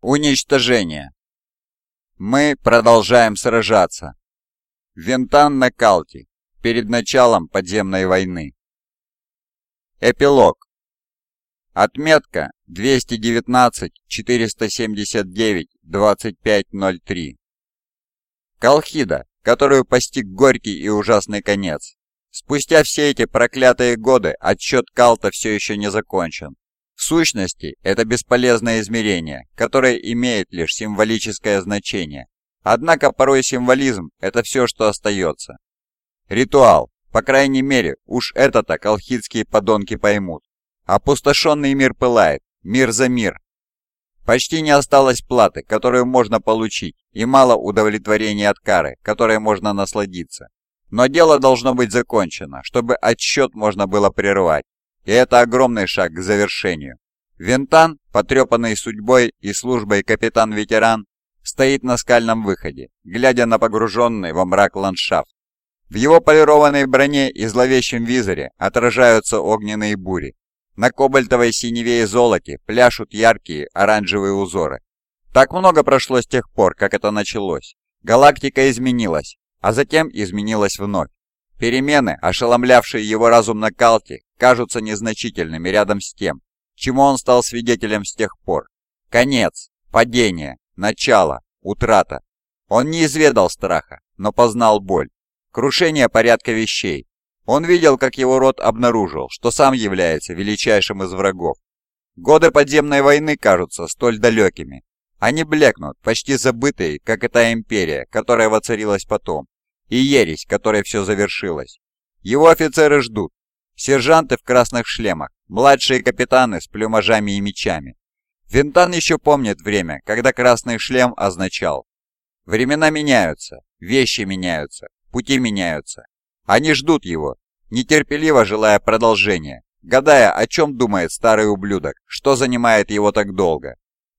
Уничтожение. Мы продолжаем сражаться. Вентан на Калте. Перед началом подземной войны. Эпилог. Отметка 219-479-2503. Колхида, которую постиг горький и ужасный конец. Спустя все эти проклятые годы отсчет Калта все еще не закончен. В сущности, это бесполезное измерение, которое имеет лишь символическое значение. Однако порой символизм – это все, что остается. Ритуал, по крайней мере, уж это-то колхидские подонки поймут. Опустошенный мир пылает, мир за мир. Почти не осталось платы, которую можно получить, и мало удовлетворения от кары, которой можно насладиться. Но дело должно быть закончено, чтобы отсчет можно было прервать. И это огромный шаг к завершению. Винтан, потрепанный судьбой и службой капитан-ветеран, стоит на скальном выходе, глядя на погруженный во мрак ландшафт. В его полированной броне и зловещем визоре отражаются огненные бури. На кобальтовой синеве и золоте пляшут яркие оранжевые узоры. Так много прошло с тех пор, как это началось. Галактика изменилась, а затем изменилась вновь. Перемены, ошеломлявшие его разум на Калте, кажутся незначительными рядом с тем, чему он стал свидетелем с тех пор. Конец, падение, начало, утрата. Он не изведал страха, но познал боль. Крушение порядка вещей. Он видел, как его род обнаружил, что сам является величайшим из врагов. Годы подземной войны кажутся столь далекими. Они блекнут, почти забытые, как и та империя, которая воцарилась потом и ересь, которой все завершилось. Его офицеры ждут. Сержанты в красных шлемах, младшие капитаны с плюмажами и мечами. Винтан еще помнит время, когда красный шлем означал. Времена меняются, вещи меняются, пути меняются. Они ждут его, нетерпеливо желая продолжения, гадая, о чем думает старый ублюдок, что занимает его так долго.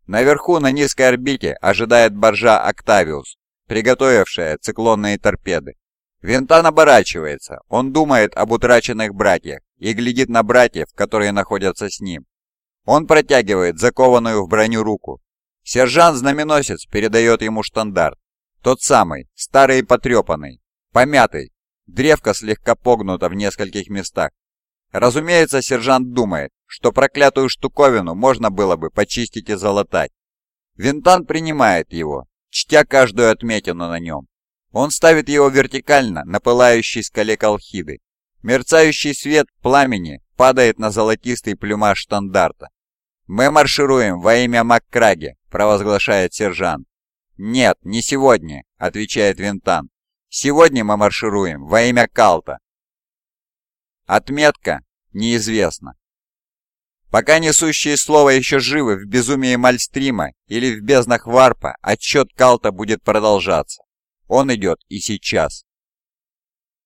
Наверху на низкой орбите ожидает боржа Октавиус, приготовившая циклонные торпеды. Винтан оборачивается, он думает об утраченных братьях и глядит на братьев, которые находятся с ним. Он протягивает закованную в броню руку. Сержант-знаменосец передает ему штандарт. Тот самый, старый и потрепанный, помятый, древко слегка погнуто в нескольких местах. Разумеется, сержант думает, что проклятую штуковину можно было бы почистить и залатать. Винтан принимает его, чтя каждую отметину на нем. Он ставит его вертикально на пылающей скале Колхиды. Мерцающий свет пламени падает на золотистый плюмаж штандарта. «Мы маршируем во имя Маккраги», — провозглашает сержант. «Нет, не сегодня», — отвечает Винтан. «Сегодня мы маршируем во имя Калта». Отметка неизвестна. Пока несущие слово еще живы в безумии Мальстрима или в безднах Варпа, отчет Калта будет продолжаться. Он идет и сейчас.